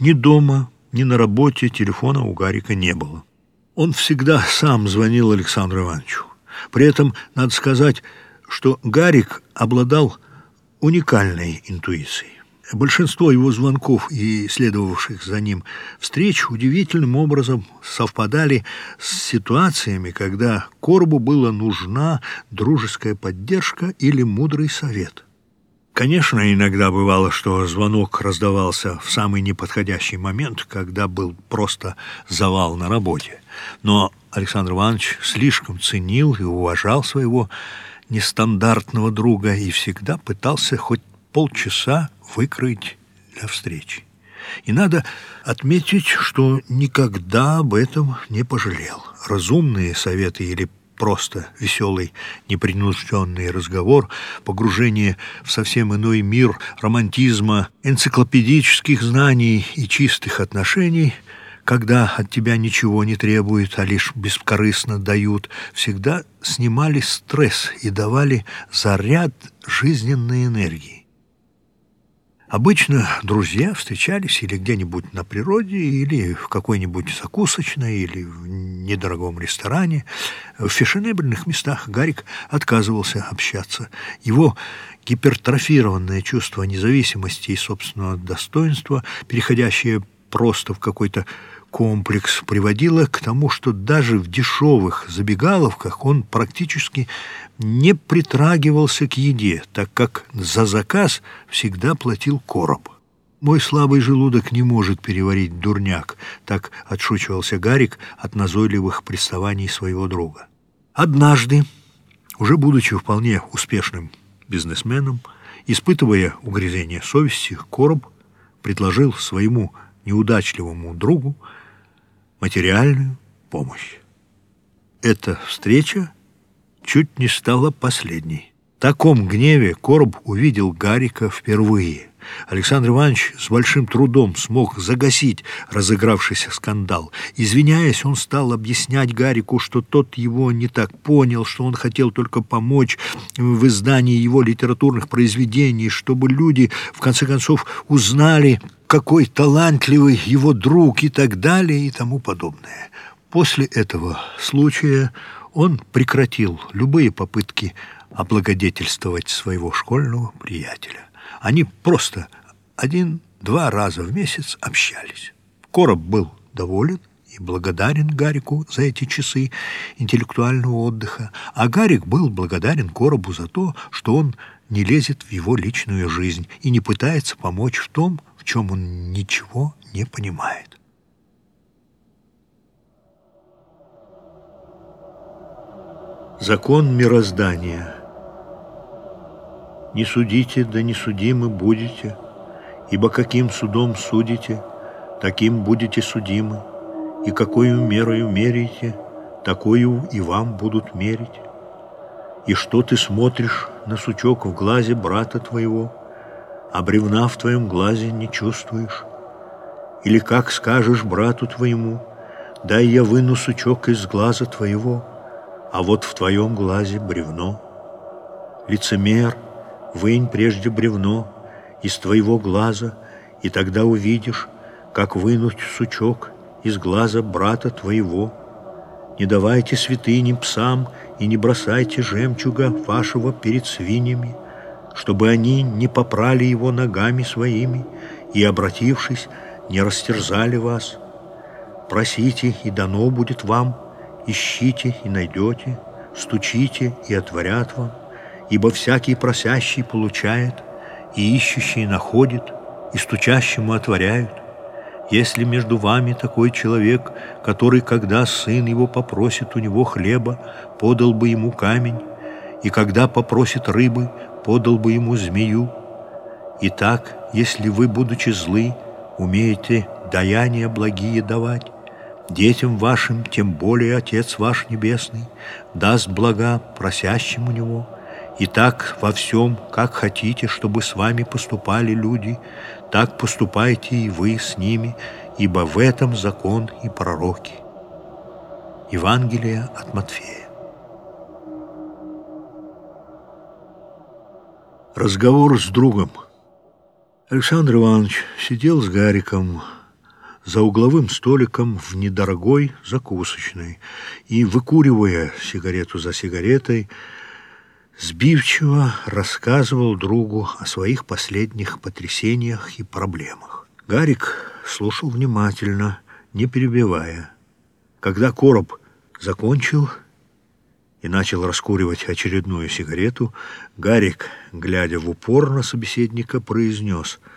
Ни дома, ни на работе телефона у Гарика не было. Он всегда сам звонил Александру Ивановичу. При этом, надо сказать, что Гарик обладал уникальной интуицией. Большинство его звонков и следовавших за ним встреч удивительным образом совпадали с ситуациями, когда Коробу была нужна дружеская поддержка или мудрый совет. Конечно, иногда бывало, что звонок раздавался в самый неподходящий момент, когда был просто завал на работе. Но Александр Иванович слишком ценил и уважал своего нестандартного друга и всегда пытался хоть полчаса выкроить для встречи. И надо отметить, что никогда об этом не пожалел. Разумные советы или просто веселый, непринужденный разговор, погружение в совсем иной мир романтизма, энциклопедических знаний и чистых отношений, когда от тебя ничего не требуют, а лишь бескорыстно дают, всегда снимали стресс и давали заряд жизненной энергии. Обычно друзья встречались или где-нибудь на природе, или в какой-нибудь закусочной, или в недорогом ресторане. В фешенебельных местах Гарик отказывался общаться. Его гипертрофированное чувство независимости и собственного достоинства, переходящее просто в какой-то комплекс приводило к тому, что даже в дешевых забегаловках он практически не притрагивался к еде, так как за заказ всегда платил короб. «Мой слабый желудок не может переварить дурняк», так отшучивался Гарик от назойливых приставаний своего друга. Однажды, уже будучи вполне успешным бизнесменом, испытывая угрызение совести, Короб предложил своему неудачливому другу материальную помощь. Эта встреча чуть не стала последней. В таком гневе Короб увидел Гарика впервые. Александр Иванович с большим трудом смог загасить разыгравшийся скандал. Извиняясь, он стал объяснять Гарику, что тот его не так понял, что он хотел только помочь в издании его литературных произведений, чтобы люди, в конце концов, узнали, какой талантливый его друг и так далее и тому подобное. После этого случая он прекратил любые попытки облагодетельствовать своего школьного приятеля. Они просто один-два раза в месяц общались. Короб был доволен и благодарен Гарику за эти часы интеллектуального отдыха, а Гарик был благодарен Коробу за то, что он не лезет в его личную жизнь и не пытается помочь в том, чем он ничего не понимает. Закон мироздания. Не судите, да не судимы будете, ибо каким судом судите, таким будете судимы, и какую мерою меряете, такую и вам будут мерить. И что ты смотришь на сучок в глазе брата твоего, а бревна в твоем глазе не чувствуешь? Или как скажешь брату твоему, дай я выну сучок из глаза твоего, а вот в твоем глазе бревно. Лицемер, вынь прежде бревно из твоего глаза, и тогда увидишь, как вынуть сучок из глаза брата твоего. Не давайте святыням псам и не бросайте жемчуга вашего перед свиньями, чтобы они не попрали его ногами своими и, обратившись, не растерзали вас. Просите, и дано будет вам, ищите и найдете, стучите и отворят вам, ибо всякий просящий получает, и ищущий находит, и стучащему отворяют. Если между вами такой человек, который, когда сын его попросит у него хлеба, подал бы ему камень, и когда попросит рыбы, подал бы ему змею. Итак, если вы, будучи злы, умеете даяния благие давать, Детям вашим, тем более Отец ваш Небесный, даст блага просящим у Него. И так во всем, как хотите, чтобы с вами поступали люди, так поступайте и вы с ними, ибо в этом закон и пророки. Евангелие от Матфея. Разговор с другом. Александр Иванович сидел с Гариком за угловым столиком в недорогой закусочной и, выкуривая сигарету за сигаретой, сбивчиво рассказывал другу о своих последних потрясениях и проблемах. Гарик слушал внимательно, не перебивая. Когда короб закончил и начал раскуривать очередную сигарету, Гарик, глядя в упор на собеседника, произнес —